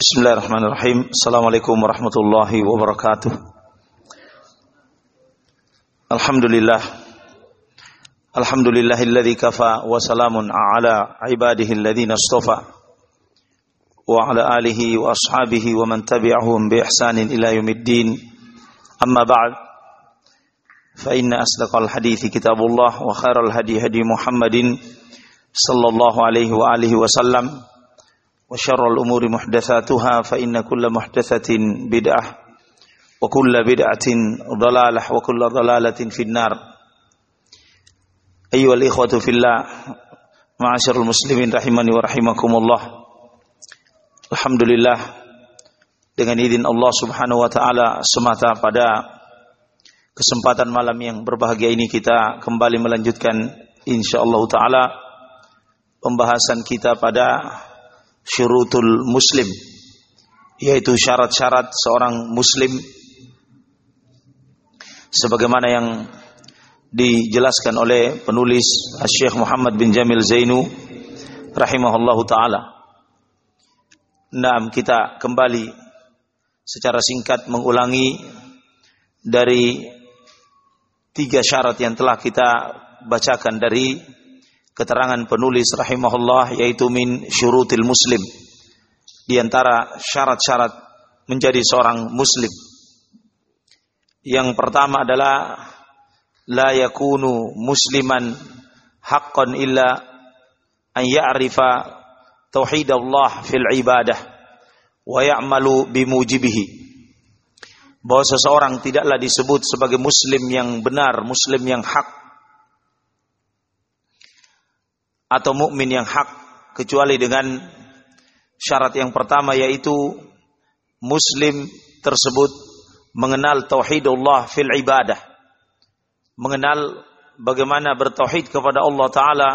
Bismillahirrahmanirrahim. Assalamualaikum warahmatullahi wabarakatuh. Alhamdulillah. Alhamdulillahilladzi kafa wa salamun ala ibadihi alladhina istafa. Wa ala alihi wa ashabihi wa man tabi'ahum bi ihsanin ila yaumiddin. Amma ba'd. Fa inna asdaqal hadithi kitabullah wa khairal hadi hadi Muhammadin sallallahu alaihi wa alihi wa sallam. وشر الأمور محدثاتها فإن كل محدثة بدعة وكل بدعة ضلالة وكل ضلالة في النار أيها الإخوة في الله معاشر المسلمين رحمني ورحمكم الله الحمد لله dengan izin Allah Subhanahu wa taala semata pada kesempatan malam yang berbahagia ini kita kembali melanjutkan insyaallah taala pembahasan kita pada syurutul muslim yaitu syarat-syarat seorang muslim sebagaimana yang dijelaskan oleh penulis Syekh Muhammad bin Jamil Zainu rahimahullahu taala. Nah, kita kembali secara singkat mengulangi dari tiga syarat yang telah kita bacakan dari keterangan penulis rahimahullah yaitu min syurutil muslim. Di antara syarat-syarat menjadi seorang muslim. Yang pertama adalah la yakunu musliman haqqan illa an ya'rifa tauhid Allah fil ibadah wa ya'malu bimujibihi. Bahwa seseorang tidaklah disebut sebagai muslim yang benar, muslim yang hak atau mukmin yang hak kecuali dengan syarat yang pertama yaitu muslim tersebut mengenal tauhidullah fil ibadah mengenal bagaimana bertauhid kepada Allah taala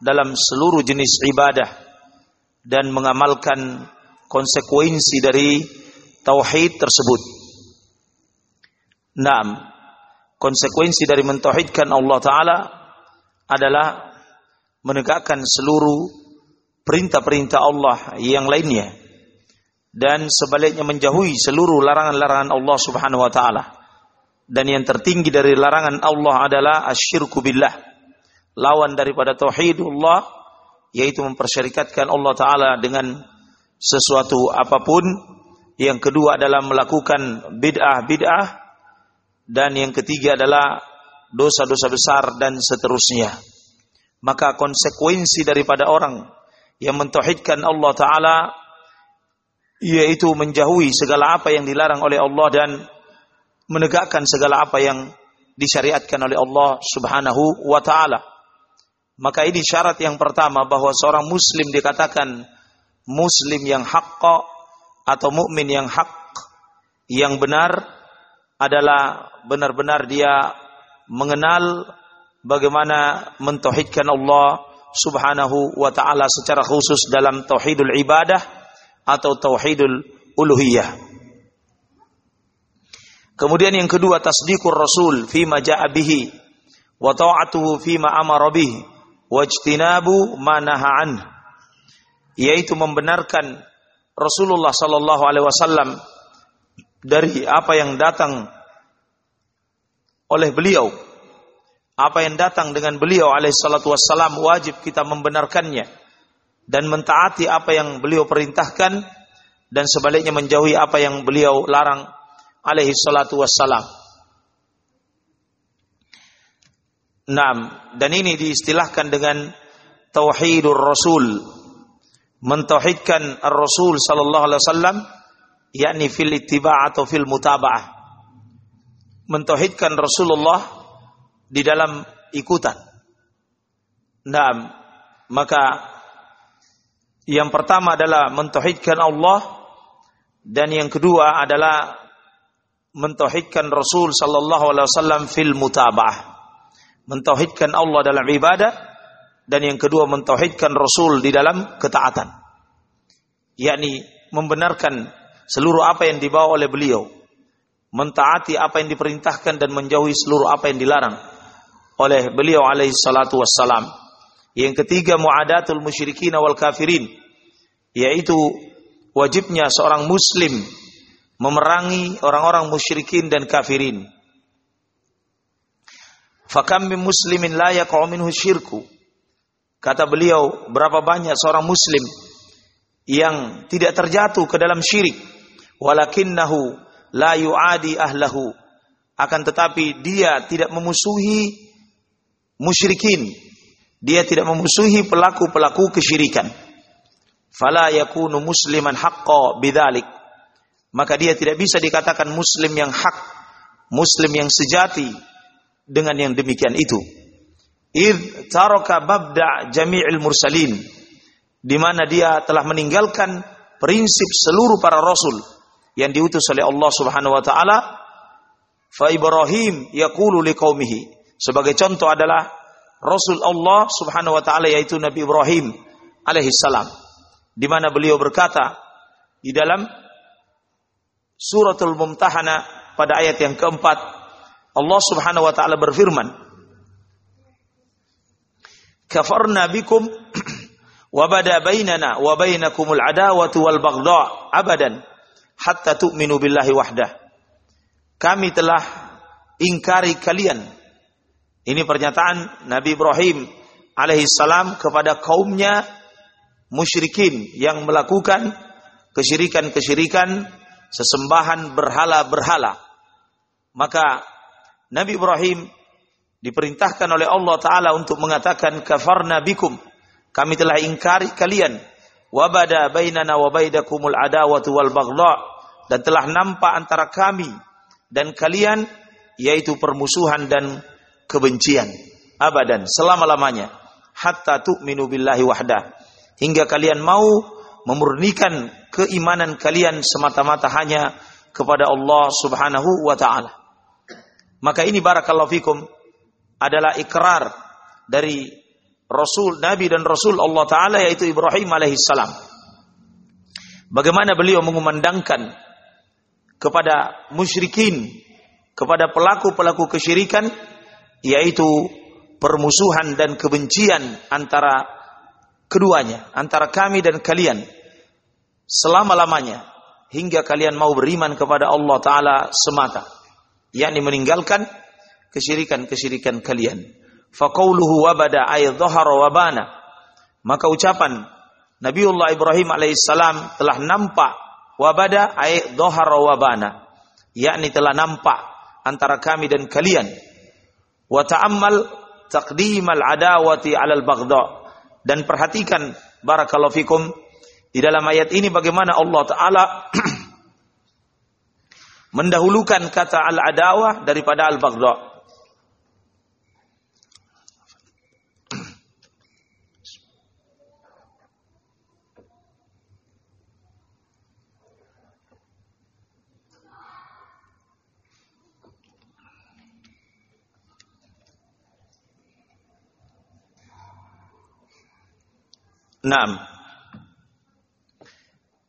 dalam seluruh jenis ibadah dan mengamalkan konsekuensi dari tauhid tersebut. Naam, konsekuensi dari mentauhidkan Allah taala adalah menegakkan seluruh perintah-perintah Allah yang lainnya dan sebaliknya menjauhi seluruh larangan-larangan Allah Subhanahu wa taala. Dan yang tertinggi dari larangan Allah adalah asyirku billah. Lawan daripada tauhidullah yaitu mempersyarikatkan Allah taala dengan sesuatu apa pun. Yang kedua adalah melakukan bid'ah-bid'ah dan yang ketiga adalah dosa-dosa besar dan seterusnya maka konsekuensi daripada orang yang mentauhidkan Allah taala yaitu menjauhi segala apa yang dilarang oleh Allah dan menegakkan segala apa yang disyariatkan oleh Allah Subhanahu wa taala. Maka ini syarat yang pertama bahwa seorang muslim dikatakan muslim yang haqqa atau mukmin yang hak yang benar adalah benar-benar dia mengenal bagaimana mentauhidkan Allah Subhanahu wa taala secara khusus dalam tauhidul ibadah atau tauhidul uluhiyah. Kemudian yang kedua tasdiqur rasul fi ma jaa wa ta'atuhu fi ma amara bihi wa ijtinabu ma yaitu membenarkan Rasulullah sallallahu alaihi wasallam dari apa yang datang oleh beliau apa yang datang dengan beliau alaihissalatu wassalam wajib kita membenarkannya dan mentaati apa yang beliau perintahkan dan sebaliknya menjauhi apa yang beliau larang alaihi wassalam. Naam, dan ini diistilahkan dengan tauhidur rasul. Mentauhidkan ar-rasul sallallahu alaihi wasallam yakni fil ittiba' atau fil mutaba'ah. Mentauhidkan Rasulullah di dalam ikutan. Nah, maka yang pertama adalah mentauhidkan Allah dan yang kedua adalah mentauhidkan Rasul sallallahu alaihi wasallam fil mutabah. Mentauhidkan Allah dalam ibadah dan yang kedua mentauhidkan Rasul di dalam ketaatan. yakni membenarkan seluruh apa yang dibawa oleh beliau, mentaati apa yang diperintahkan dan menjauhi seluruh apa yang dilarang oleh beliau alaihi salatu wassalam. Yang ketiga muadatul musyrikin wal kafirin yaitu wajibnya seorang muslim memerangi orang-orang musyrikin dan kafirin. Fakam min muslimin la yaqa'u minhu syirku. Kata beliau, berapa banyak seorang muslim yang tidak terjatuh ke dalam syirik, walakinnahu la yu'adi ahlahu. Akan tetapi dia tidak memusuhi musyrikin. Dia tidak memusuhi pelaku-pelaku kesyirikan. Fala yakunu musliman haqqa bidzalik maka dia tidak bisa dikatakan muslim yang hak, muslim yang sejati dengan yang demikian itu. Id taraka babda jami'il mursalin di mana dia telah meninggalkan prinsip seluruh para rasul yang diutus oleh Allah Subhanahu wa taala. Fa Ibrahim yaqulu liqaumihi. Sebagai contoh adalah Rasul Allah Subhanahu wa taala yaitu Nabi Ibrahim alaihi salam di mana beliau berkata di dalam suratul Mumtahana pada ayat yang keempat Allah Subhanahu wa taala berfirman Kafarna bikum wa bada bainana wa bainakumul adawatu wal baghdha abadan hatta tu'minu billahi wahdah. Kami telah ingkari kalian Ini pernyataan Nabi Ibrahim alaihi salam kepada kaumnya musyrikin yang melakukan kesyirikan-kesyirikan sesembahan berhala-berhala. Maka Nabi Ibrahim diperintahkan oleh Allah Ta'ala untuk mengatakan kafarna bikum. Kami telah ingkari kalian. Wabada bainana wa adawatu wal baghdha. Dan telah nampak antara kami dan kalian yaitu permusuhan dan kebencian. Abadan, selama-lamanya. Hatta tu'minu billahi wahdah. Hingga kalian mau memurnikan keimanan kalian semata-mata hanya kepada Allah Subhanahu wa taala. Maka ini barakallahu fikum adalah ikrar dari Rasul Nabi dan Rasul Allah taala yaitu Ibrahim alaihissalam. Bagaimana beliau mengumandangkan kepada musyrikin, kepada pelaku-pelaku kesyirikan yaitu permusuhan dan kebencian antara keduanya, antara kami dan kalian selama-lamanya hingga kalian mau beriman kepada Allah taala semata. Yakni meninggalkan kesyirikan-kesyirikan kalian. Faqauluhu wabada ay wabana. Maka ucapan Nabiullah Ibrahim alaihissalam telah nampak wabada ay dhahara wabana. Yakni telah nampak antara kami dan kalian wa ta'ammal taqdimal adawati 'alal baghdha dan perhatikan barakallahu fikum di dalam ayat ini bagaimana Allah Ta'ala mendahulukan kata al-adawah daripada al-baghdha. Naam.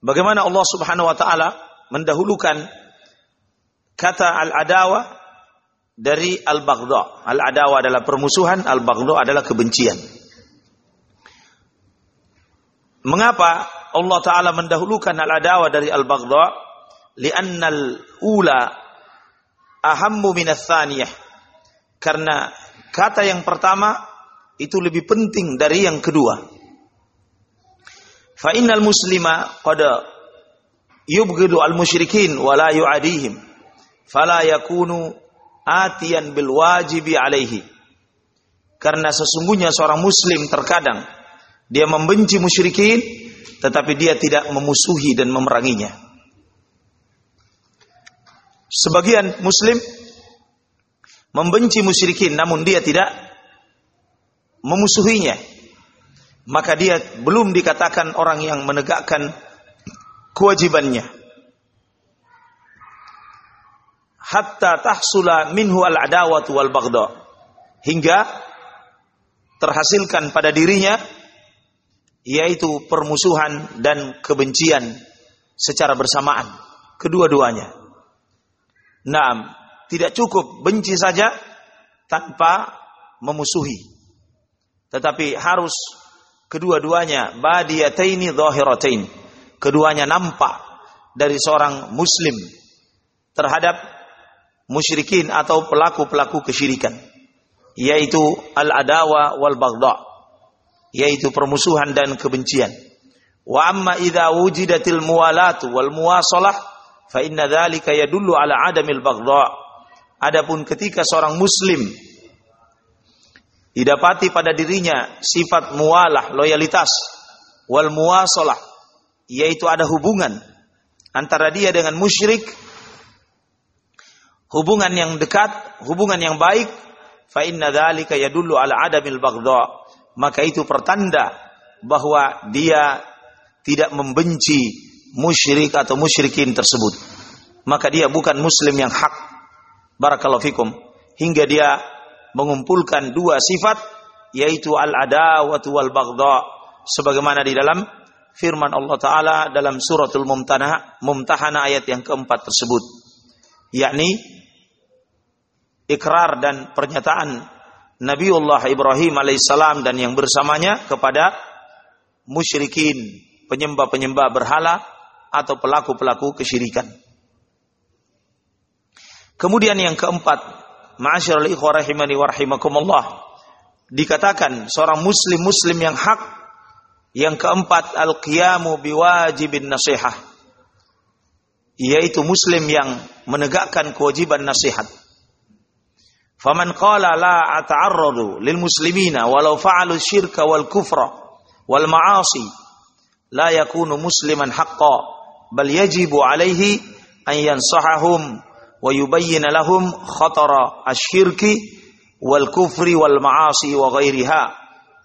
Bagaimana Allah Subhanahu wa taala mendahulukan kata al-adawa dari al-baghdha. Al-adawa adalah permusuhan, al-baghdha adalah kebencian. Mengapa Allah taala mendahulukan al-adawa dari al-baghdha? Li'anna al-ula ahammu min tsaniyah Karena kata yang pertama itu lebih penting dari yang kedua. Fa innal muslima qad yubghidu al musyrikin wa la yu'adihim fala yakunu atiyan bil wajibi alaihi. Karena sesungguhnya seorang muslim terkadang dia membenci musyrikin tetapi dia tidak memusuhi dan memeranginya. Sebagian muslim membenci musyrikin namun dia tidak memusuhinya maka dia belum dikatakan orang yang menegakkan kewajibannya. Hatta tahsula minhu al-adawatu wal. Hingga terhasilkan pada dirinya yaitu permusuhan dan kebencian secara bersamaan kedua-duanya. Naam, tidak cukup benci saja tanpa memusuhi. Tetapi harus kedua-duanya badiyataini zahiratain. keduanya nampak dari seorang muslim terhadap musyrikin atau pelaku-pelaku kesyirikan yaitu al-adawa wal baghdha yaitu permusuhan dan kebencian wa amma idza wujidatil muwalatu wal muwasalah fa inna dzalika yadullu ala adamil baghdha adapun ketika seorang muslim didapati pada dirinya sifat mualah loyalitas wal muwasalah yaitu ada hubungan antara dia dengan musyrik hubungan yang dekat hubungan yang baik fa inna dzalika yadullu ala adamil baghdha. Maka itu pertanda bahwa dia tidak membenci musyrik atau musyrikin tersebut. Maka dia bukan muslim yang hak. Barakallahu fikum. Hingga dia mengumpulkan dua sifat yaitu al-adawatu wal baghdha sebagaimana di dalam firman Allah taala dalam suratul mumtanah mumtahana ayat yang keempat tersebut yakni ikrar dan pernyataan Nabiullah Ibrahim alaihissalam dan yang bersamanya kepada musyrikin, penyembah-penyembah berhala atau pelaku-pelaku kesyirikan. Kemudian yang keempat, ma'asyiral ikhwah rahimani wa rahimakumullah, dikatakan seorang muslim muslim yang hak yang keempat al-qiyamu biwajibin nasihah. Yaitu muslim yang menegakkan kewajiban nasihat. Faman qala la ata'arradu lil muslimina walau fa'alu syirka wal kufra wal ma'asi la yakunu musliman haqqan bal yajibu alaihi an yansahahum wa yubayyin lahum khatara asyirki wal kufri wal ma'asi wa ghairiha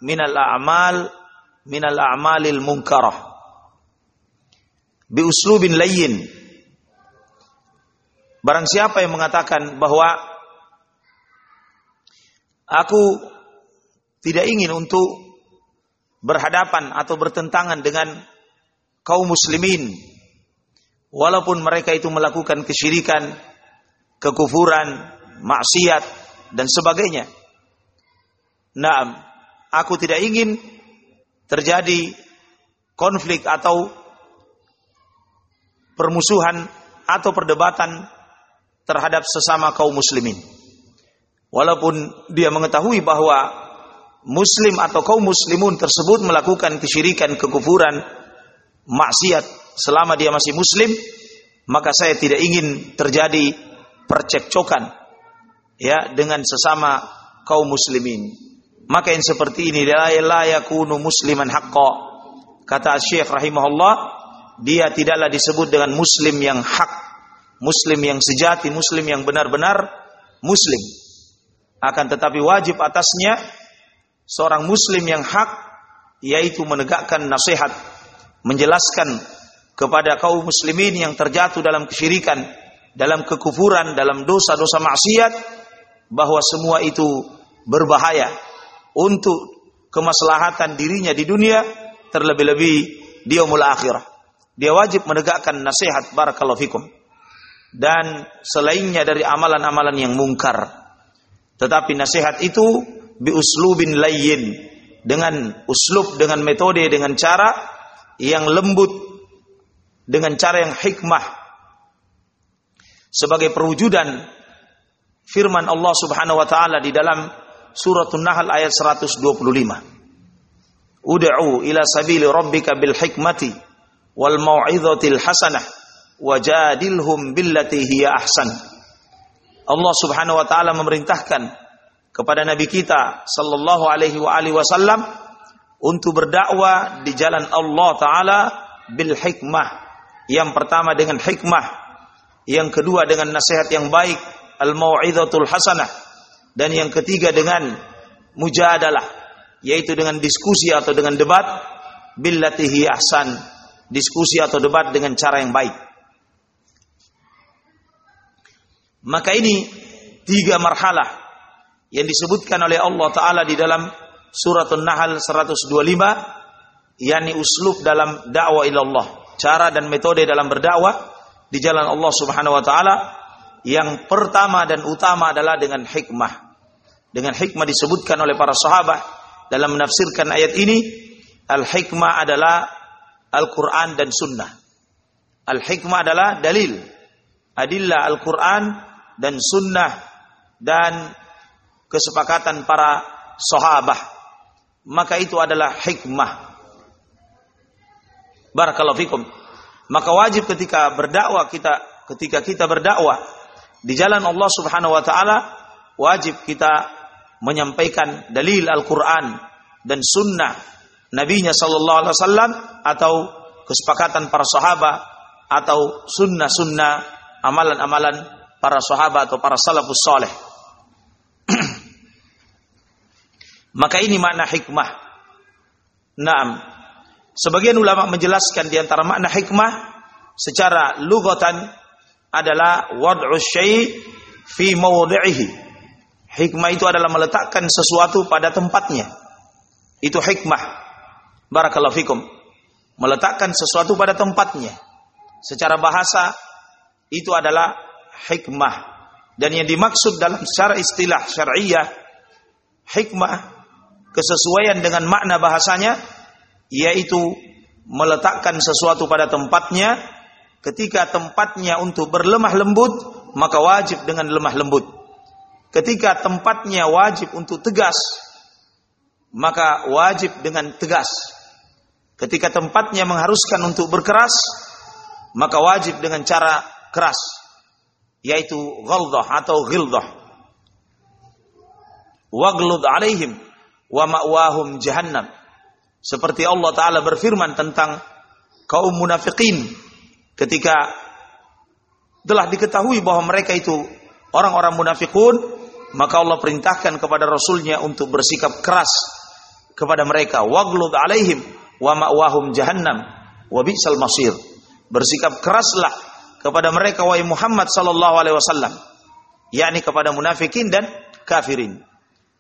min al a'mal min al a'malil munkarah. Bi uslubin layyin. Barang siapa yang mengatakan bahwa Aku tidak ingin untuk berhadapan atau bertentangan dengan kaum muslimin walaupun mereka itu melakukan kesyirikan, kekufuran, maksiat dan sebagainya. Nah, aku tidak ingin terjadi konflik atau permusuhan atau perdebatan terhadap sesama kaum muslimin walaupun dia mengetahui bahwa muslim atau kaum muslimun tersebut melakukan kesyirikan, kekufuran, maksiat selama dia masih muslim, maka saya tidak ingin terjadi percekcokan ya dengan sesama kaum muslimin. Maka yang seperti ini la yakunu musliman haqqa. Kata Syekh rahimahullah, dia tidaklah disebut dengan muslim yang hak, muslim yang sejati, muslim yang benar-benar muslim akan tetapi wajib atasnya seorang muslim yang hak yaitu menegakkan nasihat, menjelaskan kepada kaum muslimin yang terjatuh dalam kesyirikan, dalam kekufuran, dalam dosa-dosa maksiat bahwa semua itu berbahaya untuk kemaslahatan dirinya di dunia terlebih-lebih di yaumul akhirah. Dia wajib menegakkan nasihat barakallahu fikum. Dan selainnya dari amalan-amalan yang mungkar tetapi nasihat itu bi uslubin layyin dengan uslub, dengan metode, dengan cara yang lembut, dengan cara yang hikmah. Sebagai perwujudan firman Allah Subhanahu wa taala di dalam suratul Nahl ayat 125. Ud'u ila sabili rabbika bil hikmati wal mau'izatil hasanah wajadilhum billati hiya ahsan. Allah Subhanahu wa taala memerintahkan kepada nabi kita sallallahu alaihi wa alihi wasallam untuk berdakwah di jalan Allah taala bil hikmah. Yang pertama dengan hikmah, yang kedua dengan nasihat yang baik, al mau'izatul hasanah dan yang ketiga dengan mujadalah yaitu dengan diskusi atau dengan debat billatihi ahsan, diskusi atau debat dengan cara yang baik. Maka ini tiga marhalah yang disebutkan oleh Allah Ta'ala di dalam surat An-Nahl 125 yakni uslub dalam dakwah ilallah cara dan metode dalam berdakwah di jalan Allah Subhanahu wa taala yang pertama dan utama adalah dengan hikmah dengan hikmah disebutkan oleh para sahabat dalam menafsirkan ayat ini al hikmah adalah Al-Quran dan Sunnah. Al-hikmah adalah dalil. Adillah Al-Quran dan Sunnah dan kesepakatan para sahabat. Maka itu adalah hikmah. Barakallahu fikum. Maka wajib ketika berdakwah kita ketika kita berdakwah di jalan Allah Subhanahu wa taala wajib kita menyampaikan dalil Al-Qur'an dan sunnah nabinya sallallahu alaihi wasallam atau kesepakatan para sahabat atau sunnah-sunnah amalan-amalan para sahabat atau para salafus saleh. Maka ini makna hikmah. Naam. Sebagian ulama menjelaskan di antara makna hikmah secara lugatan adalah wad'u syai' fi mawdi'ihi. Hikmah itu adalah meletakkan sesuatu pada tempatnya. Itu hikmah. Barakallahu fikum. Meletakkan sesuatu pada tempatnya. Secara bahasa itu adalah hikmah. Dan yang dimaksud dalam secara istilah syariah hikmah kesesuaian dengan makna bahasanya yaitu meletakkan sesuatu pada tempatnya. Ketika tempatnya untuk berlemah lembut maka wajib dengan lemah lembut. Ketika tempatnya wajib untuk tegas maka wajib dengan tegas. Ketika tempatnya mengharuskan untuk berkeras maka wajib dengan cara keras yaitu ghaldah atau ghildah waglud alaihim wa ma'wahum jahannam. Seperti Allah taala berfirman tentang kaum munafikin ketika telah diketahui bahwa mereka itu orang-orang munafikun, maka Allah perintahkan kepada rasulnya untuk bersikap keras kepada mereka. Waglud alaihim wa ma'wahum jahannam wa bi'sal masir. Bersikap keraslah kepada mereka wahai Muhammad sallallahu alaihi wasallam, yakni kepada munafikin dan kafirin.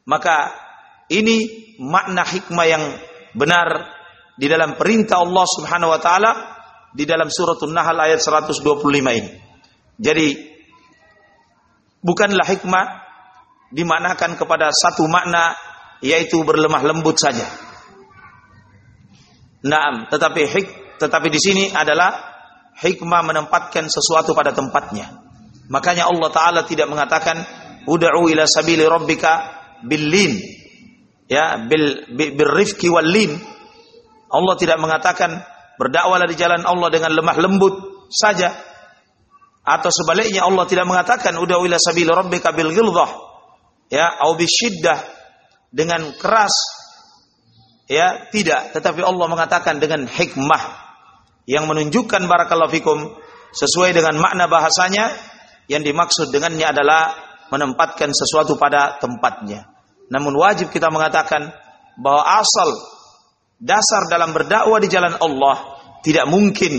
Maka ini makna hikmah yang benar di dalam perintah Allah Subhanahu wa taala di dalam suratul Nahl ayat 125 ini. Jadi bukanlah hikmah dimanakan kepada satu makna yaitu berlemah lembut saja. Naam, tetapi hik, tetapi di sini adalah hikmah menempatkan sesuatu pada tempatnya. Makanya Allah taala tidak mengatakan ud'u ila sabili rabbika billin ya bil birrifqi wal lin. Allah tidak mengatakan berdakwalah di jalan Allah dengan lemah lembut saja. Atau sebaliknya Allah tidak mengatakan udah ila sabil rabbika bil ghildah ya au bisyiddah dengan keras. Ya tidak. Tetapi Allah mengatakan dengan hikmah yang menunjukkan barakallahu fikum sesuai dengan makna bahasanya yang dimaksud dengannya adalah menempatkan sesuatu pada tempatnya namun wajib kita mengatakan bahwa asal dasar dalam berdakwah di jalan Allah tidak mungkin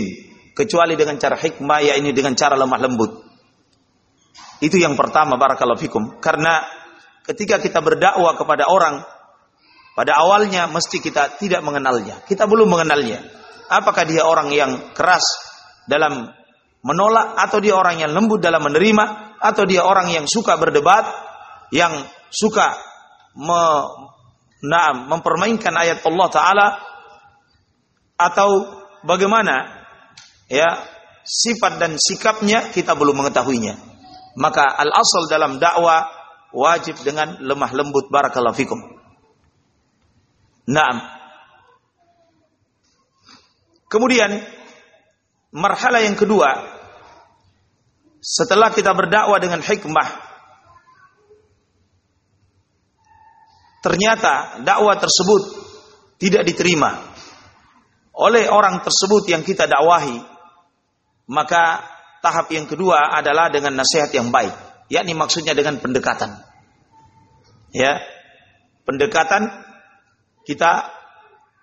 kecuali dengan cara hikmah yakni dengan cara lemah lembut. Itu yang pertama barakallahu fikum. Karena ketika kita berdakwah kepada orang pada awalnya mesti kita tidak mengenalnya. Kita belum mengenalnya. Apakah dia orang yang keras dalam menolak atau dia orang yang lembut dalam menerima atau dia orang yang suka berdebat, yang suka me, nah, mempermainkan ayat Allah Taala atau bagaimana ya sifat dan sikapnya kita belum mengetahuinya. Maka al asal dalam dakwah wajib dengan lemah lembut barakallahu fikum. Naam. Kemudian marhala yang kedua setelah kita berdakwah dengan hikmah ternyata dakwah tersebut tidak diterima oleh orang tersebut yang kita dakwahi, maka tahap yang kedua adalah dengan nasihat yang baik, yakni maksudnya dengan pendekatan. Ya. Pendekatan kita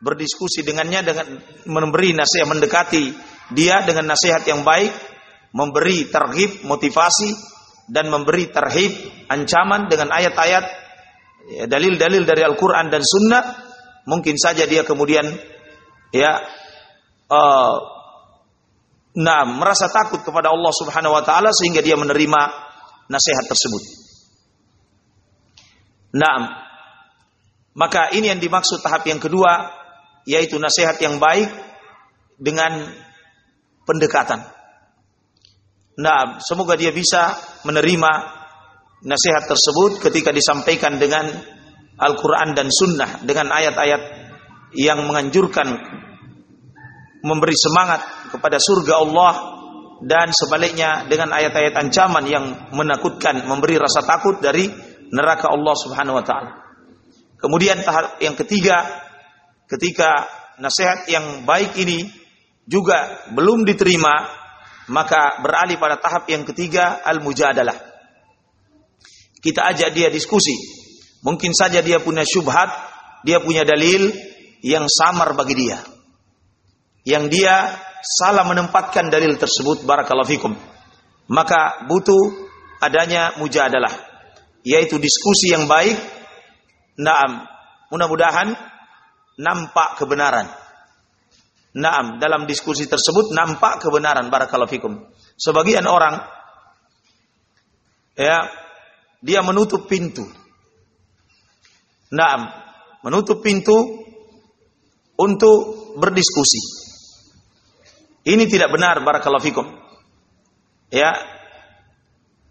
berdiskusi dengannya dengan memberi nasihat mendekati dia dengan nasihat yang baik, memberi terhib motivasi dan memberi terhib ancaman dengan ayat-ayat Ya, dalil-dalil dari Al-Quran dan Sunnah, mungkin saja dia kemudian ya uh, nah merasa takut kepada Allah Subhanahu Wa Taala sehingga dia menerima nasihat tersebut. Nah, maka ini yang dimaksud tahap yang kedua yaitu nasihat yang baik dengan pendekatan. Nah, semoga dia bisa menerima nasihat tersebut ketika disampaikan dengan Al-Quran dan Sunnah dengan ayat-ayat yang menganjurkan memberi semangat kepada surga Allah dan sebaliknya dengan ayat-ayat ancaman yang menakutkan memberi rasa takut dari neraka Allah Subhanahu wa taala. Kemudian tahap yang ketiga ketika nasihat yang baik ini juga belum diterima maka beralih pada tahap yang ketiga al-mujadalah. Kita ajak dia diskusi. Mungkin saja dia punya syubhat, dia punya dalil yang samar bagi dia. Yang dia salah menempatkan dalil tersebut barakallahu fikum. Maka butuh adanya mujadalah, yaitu diskusi yang baik. Naam, mudah-mudahan nampak kebenaran. Naam, dalam diskusi tersebut nampak kebenaran barakallahu fikum. Sebagian orang ya dia menutup pintu. Naam, menutup pintu untuk berdiskusi. Ini tidak benar barakallahu fikum. Ya.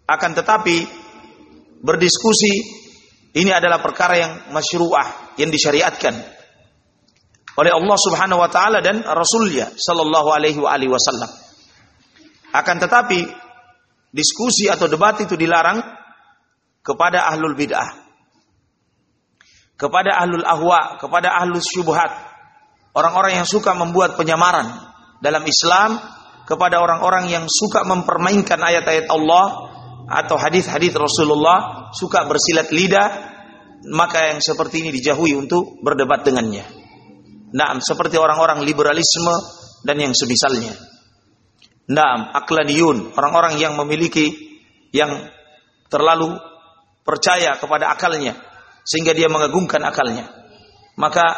Akan tetapi berdiskusi ini adalah perkara yang masyru'ah, yang disyariatkan oleh Allah Subhanahu wa taala dan Rasulnya sallallahu alaihi wasallam. Akan tetapi diskusi atau debat itu dilarang kepada ahlul bid'ah. Kepada ahlul ahwa, kepada ahlus syubhat. Orang-orang yang suka membuat penyamaran dalam Islam kepada orang-orang yang suka mempermainkan ayat-ayat Allah atau hadis-hadis Rasulullah, suka bersilat lidah, maka yang seperti ini dijauhi untuk berdebat dengannya. Nah, seperti orang-orang liberalisme dan yang semisalnya. Nah, aklaniyun, orang-orang yang memiliki yang terlalu percaya kepada akalnya sehingga dia mengagungkan akalnya. Maka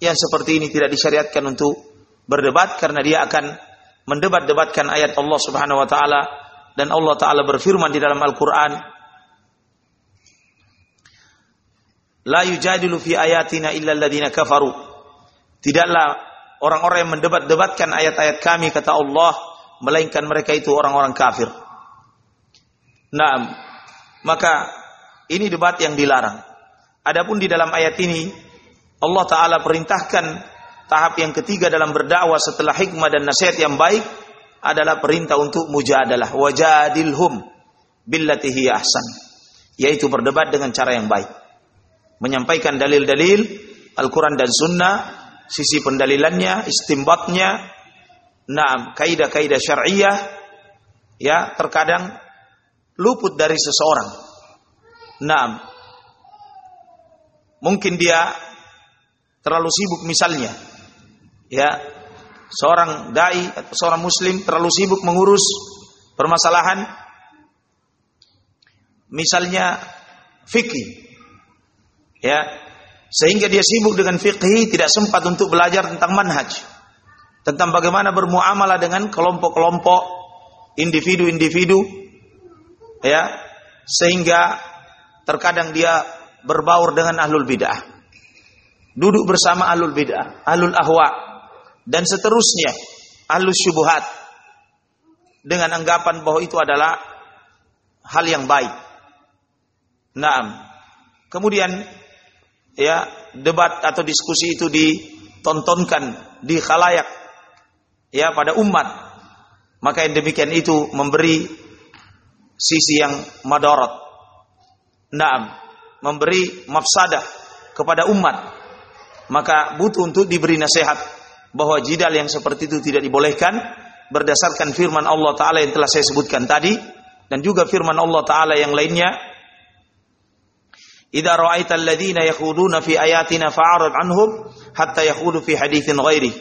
yang seperti ini tidak disyariatkan untuk berdebat karena dia akan mendebat-debatkan ayat Allah Subhanahu wa taala dan Allah taala berfirman di dalam Al-Qur'an La yujadilu fi ayatina illa alladziina kafaru. Tidaklah orang-orang yang mendebat-debatkan ayat-ayat kami kata Allah melainkan mereka itu orang-orang kafir. Nah, maka ini debat yang dilarang. Adapun di dalam ayat ini Allah taala perintahkan Tahap yang ketiga dalam berdakwah setelah hikmah dan nasihat yang baik adalah perintah untuk mujadalah. Wajadilhum billati hiya ahsan. Yaitu berdebat dengan cara yang baik. Menyampaikan dalil-dalil Al-Quran dan Sunnah sisi pendalilannya istimbatnya naam kaidah-kaidah syariah ya terkadang luput dari seseorang naam. Mungkin dia terlalu sibuk misalnya. Ya seorang dai atau seorang muslim terlalu sibuk mengurus permasalahan. Misalnya fikih. Ya sehingga dia sibuk dengan fikih tidak sempat untuk belajar tentang manhaj. Tentang bagaimana bermuamalah dengan kelompok-kelompok individu-individu. Ya sehingga terkadang dia berbaur dengan ahlul bid'ah duduk bersama ahlul bid'ah ahlul ahwa dan seterusnya alus syubuhat dengan anggapan bahwa itu adalah hal yang baik. Naam. Kemudian ya debat atau diskusi itu ditontonkan di khalayak ya pada umat. Maka yang demikian itu memberi sisi yang madarat. Naam, memberi mafsadah kepada umat. Maka butuh untuk diberi nasihat bahwa jidal yang seperti itu tidak dibolehkan berdasarkan firman Allah taala yang telah saya sebutkan tadi dan juga firman Allah taala yang lainnya Idza ra'aita alladziina yakhuduna fi ayatina fa'arid 'anhum hatta yakhudu fi haditsin ghairi.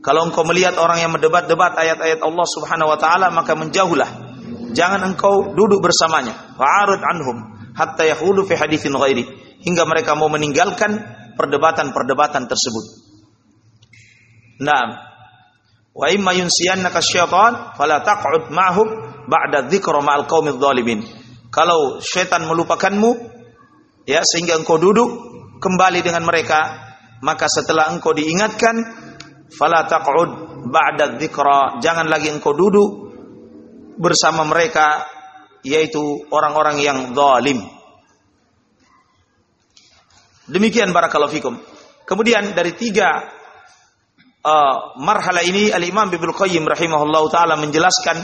Kalau engkau melihat orang yang mendebat-debat ayat-ayat Allah Subhanahu wa taala maka menjauhlah. Jangan engkau duduk bersamanya. Fa'arid 'anhum hatta yakhudu fi haditsin ghairi hingga mereka mau meninggalkan perdebatan-perdebatan tersebut. Naam. Wa imma yunsiyannaka syaitan fala taq'ud ma'hum ba'da dzikra ma'al qaumidz zalimin. Kalau syaitan melupakanmu ya sehingga engkau duduk kembali dengan mereka, maka setelah engkau diingatkan fala taq'ud ba'da dzikra. Jangan lagi engkau duduk bersama mereka yaitu orang-orang yang zalim. Demikian barakallahu fikum. Kemudian dari tiga uh, marhala ini Al-Imam Ibnu Qayyim rahimahullahu taala menjelaskan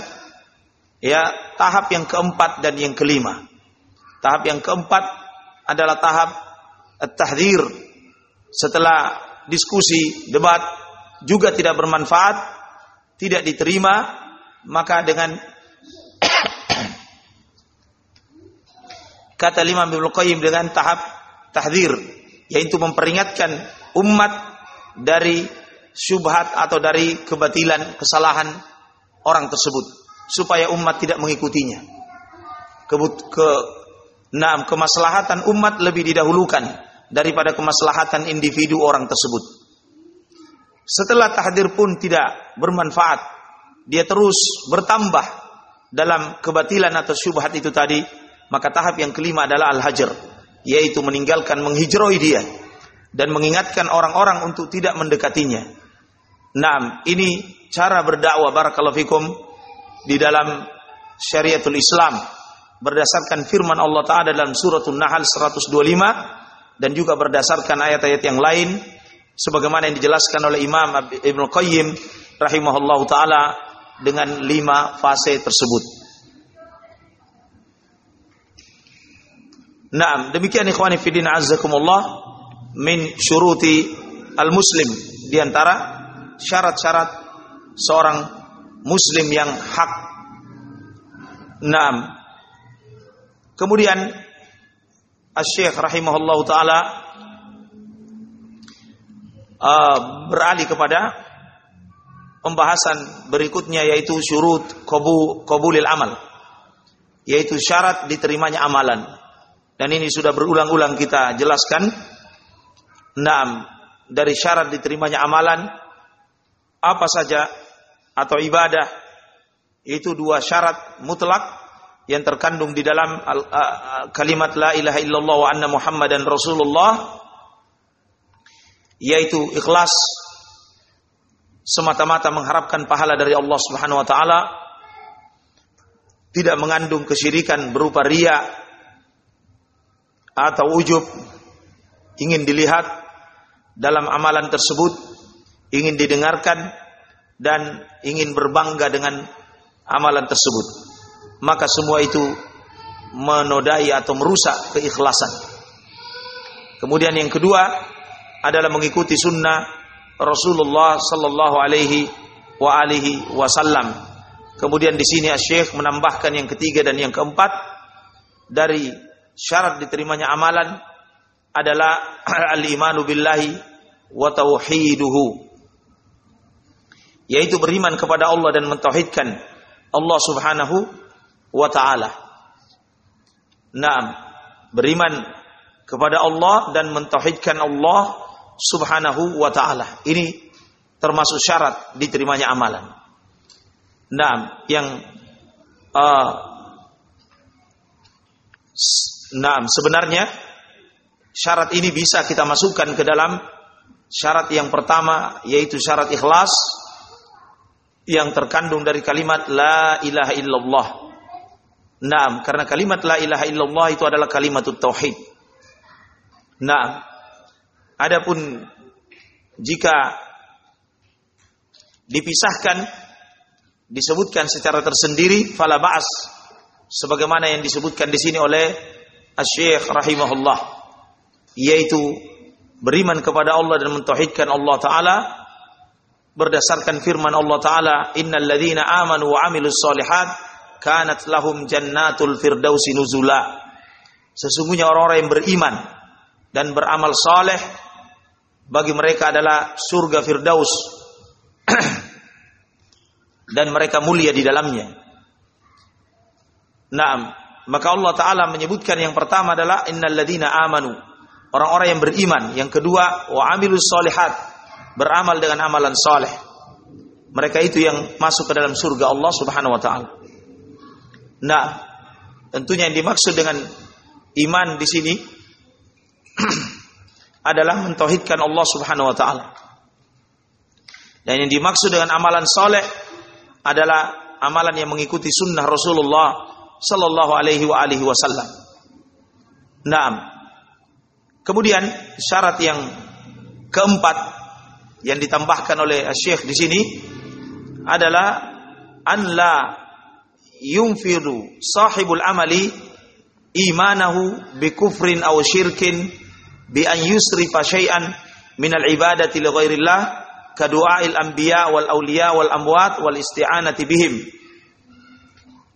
ya tahap yang keempat dan yang kelima. Tahap yang keempat adalah tahap at-tahdhir. Setelah diskusi, debat juga tidak bermanfaat, tidak diterima, maka dengan kata Imam Ibnu Qayyim dengan tahap tahdhir yaitu memperingatkan umat dari syubhat atau dari kebatilan, kesalahan orang tersebut supaya umat tidak mengikutinya. Kebut, ke enam kemaslahatan umat lebih didahulukan daripada kemaslahatan individu orang tersebut. Setelah tahdir pun tidak bermanfaat, dia terus bertambah dalam kebatilan atau syubhat itu tadi, maka tahap yang kelima adalah al-hajar, yaitu meninggalkan menghijroi dia dan mengingatkan orang-orang untuk tidak mendekatinya. Nah, ini cara berdakwah barakallahu fikum di dalam syariatul Islam berdasarkan firman Allah Taala dalam suratul Nahl 125 dan juga berdasarkan ayat-ayat yang lain sebagaimana yang dijelaskan oleh Imam Ibnu Qayyim rahimahullahu taala dengan lima fase tersebut. Naam, demikian ikhwani fillah azzakumullah min syuruti al-muslim di antara syarat-syarat seorang muslim yang hak. Naam. Kemudian Asy-Syaikh rahimahullahu taala uh, beralih kepada pembahasan berikutnya yaitu syurut qabu qabulil amal yaitu syarat diterimanya amalan dan ini sudah berulang-ulang kita jelaskan. Naam, dari syarat diterimanya amalan apa saja atau ibadah itu dua syarat mutlak yang terkandung di dalam kalimat la ilaha illallah wa anna muhammadan rasulullah yaitu ikhlas semata-mata mengharapkan pahala dari Allah Subhanahu wa taala tidak mengandung kesyirikan berupa riya atau ujub ingin dilihat dalam amalan tersebut, ingin didengarkan dan ingin berbangga dengan amalan tersebut. Maka semua itu menodai atau merusak keikhlasan. Kemudian yang kedua adalah mengikuti sunnah Rasulullah sallallahu alaihi wa alihi wasallam. Kemudian di sini Syekh menambahkan yang ketiga dan yang keempat dari syarat diterimanya amalan adalah al-imanu billahi wa tauhiduhu yaitu beriman kepada Allah dan mentauhidkan Allah Subhanahu wa taala. Naam, beriman kepada Allah dan mentauhidkan Allah Subhanahu wa taala. Ini termasuk syarat diterimanya amalan. Naam, yang uh, Nah, sebenarnya syarat ini bisa kita masukkan ke dalam syarat yang pertama yaitu syarat ikhlas yang terkandung dari kalimat la ilaha illallah. Naam, karena kalimat la ilaha illallah itu adalah kalimat tauhid. Naam. Adapun jika dipisahkan disebutkan secara tersendiri fala ba'as sebagaimana yang disebutkan di sini oleh Asy-Syaikh rahimahullah yaitu beriman kepada Allah dan mentauhidkan Allah taala berdasarkan firman Allah taala innal ladzina amanu wa amilus solihat kanat lahum jannatul firdausi nuzula. Sesungguhnya orang-orang yang beriman dan beramal saleh bagi mereka adalah surga firdaus. Dan mereka mulia di dalamnya. Naam, maka Allah Ta'ala menyebutkan yang pertama adalah innalladzina amanu. Orang-orang yang beriman. Yang kedua, wa amilus solihat. Beramal dengan amalan soleh. Mereka itu yang masuk ke dalam surga Allah Subhanahu wa taala. Nah, tentunya yang dimaksud dengan iman di sini adalah mentauhidkan Allah Subhanahu wa taala. Dan yang dimaksud dengan amalan soleh adalah amalan yang mengikuti sunnah Rasulullah Sallallahu Alaihi wa alihi Wasallam. Naam. Kemudian syarat yang keempat yang ditambahkan oleh Syekh di sini adalah an la yunfiru sahibul amali imanahu bi kufrin aw syirkin bi an yusrifa syai'an min al ibadati li ghairillah ka du'ail anbiya wal auliya wal amwat wal isti'anati bihim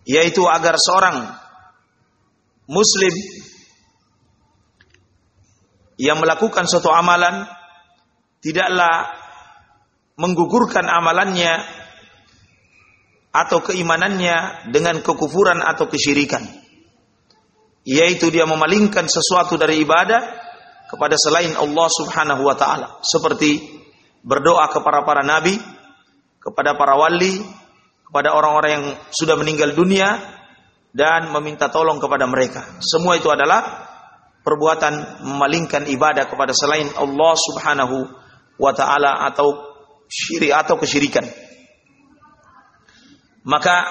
yaitu agar seorang muslim yang melakukan suatu amalan tidaklah menggugurkan amalannya atau keimanannya dengan kekufuran atau kesyirikan. Yaitu dia memalingkan sesuatu dari ibadah kepada selain Allah Subhanahu wa taala. Seperti berdoa kepada para nabi kepada para wali kepada orang-orang yang sudah meninggal dunia dan meminta tolong kepada mereka semua itu adalah perbuatan memalingkan ibadah kepada selain Allah Subhanahu wa taala atau syirik atau kesyirikan maka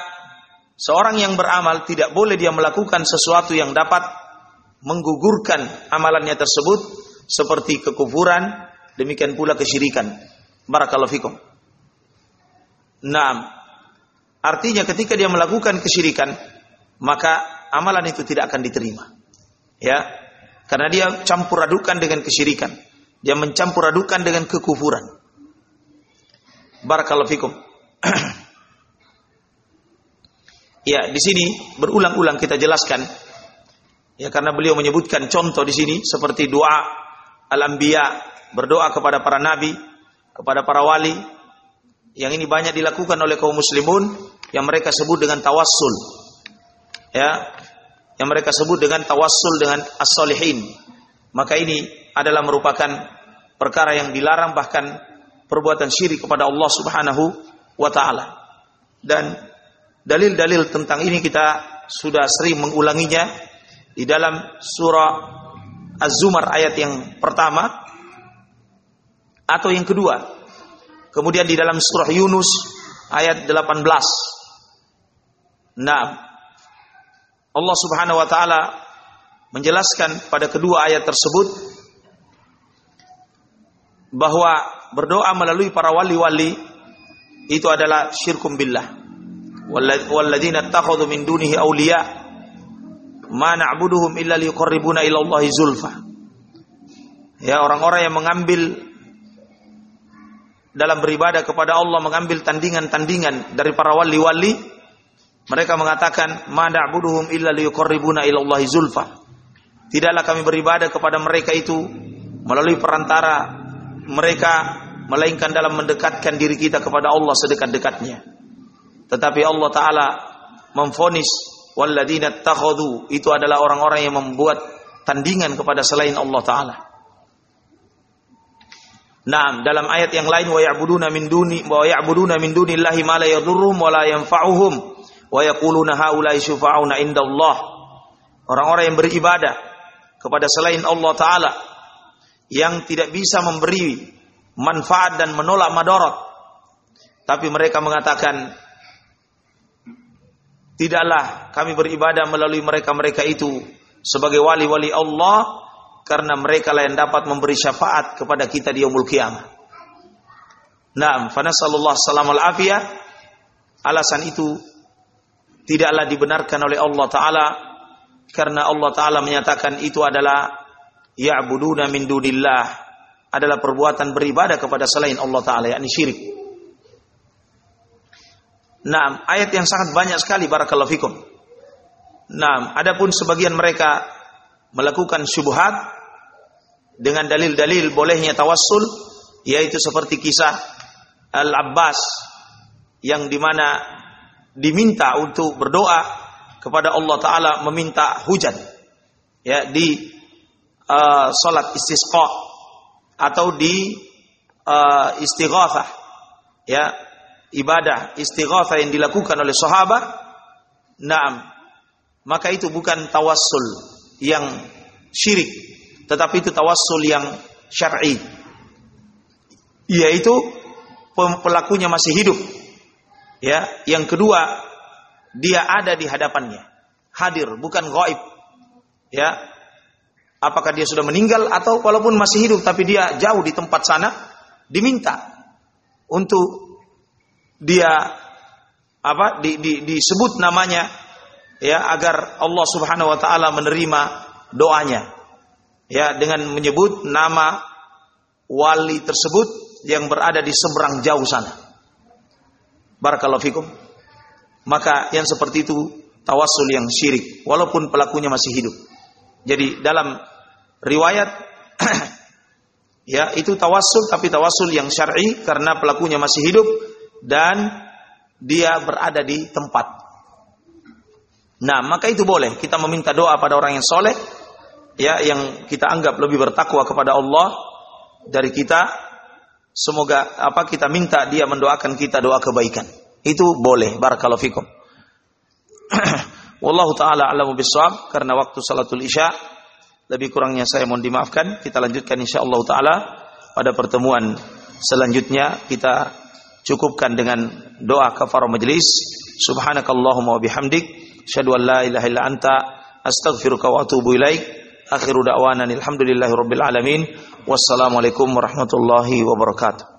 Seorang yang beramal tidak boleh dia melakukan sesuatu yang dapat menggugurkan amalannya tersebut seperti kekufuran, demikian pula kesyirikan. Barakallahu fikum. Nah, artinya ketika dia melakukan kesyirikan, maka amalan itu tidak akan diterima. Ya, karena dia campur adukan dengan kesyirikan. Dia mencampur adukan dengan kekufuran. Barakallahu fikum. Ya, di sini berulang-ulang kita jelaskan. Ya, karena beliau menyebutkan contoh di sini seperti doa al-anbiya, berdoa kepada para nabi, kepada para wali. Yang ini banyak dilakukan oleh kaum muslimun yang mereka sebut dengan tawassul. Ya, yang mereka sebut dengan tawassul dengan as-solihin. Maka ini adalah merupakan perkara yang dilarang bahkan perbuatan syirik kepada Allah Subhanahu wa taala. Dan Dalil-dalil tentang ini kita sudah sering mengulanginya di dalam surah Az-Zumar ayat yang pertama atau yang kedua. Kemudian di dalam surah Yunus ayat 18. Nah, Allah Subhanahu wa taala menjelaskan pada kedua ayat tersebut bahwa berdoa melalui para wali-wali itu adalah syirkum billah walladzina takhadhu min dunihi awliya ma na'buduhum illa liqarribuna ila Allah zulfa. Ya orang-orang yang mengambil dalam beribadah kepada Allah mengambil tandingan-tandingan dari para wali-wali mereka mengatakan ma na'buduhum illa liqarribuna ila zulfa. Tidaklah kami beribadah kepada mereka itu melalui perantara mereka melainkan dalam mendekatkan diri kita kepada Allah sedekat-dekatnya. Tetapi Allah Ta'ala memfonis walladzina takhadhu itu adalah orang-orang yang membuat tandingan kepada selain Allah Ta'ala. Nah, dalam ayat yang lain wa ya'buduna min duni wa ya'buduna min dunillahi ma la yadhurruhum wa la yanfa'uhum wa yaquluna haula'i syufa'una indallah. Orang-orang yang beribadah kepada selain Allah Ta'ala yang tidak bisa memberi manfaat dan menolak madarat. Tapi mereka mengatakan Tidaklah kami beribadah melalui mereka-mereka itu sebagai wali-wali Allah karena mereka lah yang dapat memberi syafaat kepada kita di yaumul qiyamah. Naam, fa nasallallahu salamal afiyah. Alasan itu tidaklah dibenarkan oleh Allah taala karena Allah taala menyatakan itu adalah ya'buduna min dunillah adalah perbuatan beribadah kepada selain Allah taala yakni syirik. Nah, ayat yang sangat banyak sekali barakallahu fikum. Nah, adapun sebagian mereka melakukan syubhat dengan dalil-dalil bolehnya tawassul yaitu seperti kisah Al-Abbas yang di mana diminta untuk berdoa kepada Allah Taala meminta hujan ya di uh, salat istisqa atau di uh, ya ibadah istighatsah yang dilakukan oleh sahabat, naam, maka itu bukan tawassul yang syirik, tetapi itu tawassul yang syar'i. Yaitu pelakunya masih hidup. Ya, yang kedua, dia ada di hadapannya. Hadir, bukan gaib. Ya. Apakah dia sudah meninggal atau walaupun masih hidup tapi dia jauh di tempat sana, diminta untuk dia apa di, di, disebut namanya ya agar Allah Subhanahu wa taala menerima doanya. Ya, dengan menyebut nama wali tersebut yang berada di seberang jauh sana. Barakallahu fikum. Maka yang seperti itu tawasul yang syirik walaupun pelakunya masih hidup. Jadi dalam riwayat ya itu tawasul tapi tawasul yang syar'i karena pelakunya masih hidup dan dia berada di tempat. Nah, maka itu boleh kita meminta doa pada orang yang soleh ya yang kita anggap lebih bertakwa kepada Allah dari kita semoga apa kita minta dia mendoakan kita doa kebaikan. Itu boleh barakallahu fikum. Wallahu taala alamu bisawab karena waktu salatul isya lebih kurangnya saya mohon dimaafkan. Kita lanjutkan insyaallah taala. Pada pertemuan selanjutnya kita cukupkan dengan doa kafarah majelis subhanakallahumma wa bihamdik. Syadu an la ilaha illa anta. Astaghfiruka wa atubu ilaik akhiru da'wana alhamdulillahi rabbil alamin. Wassalamualaikum warahmatullahi wabarakatuh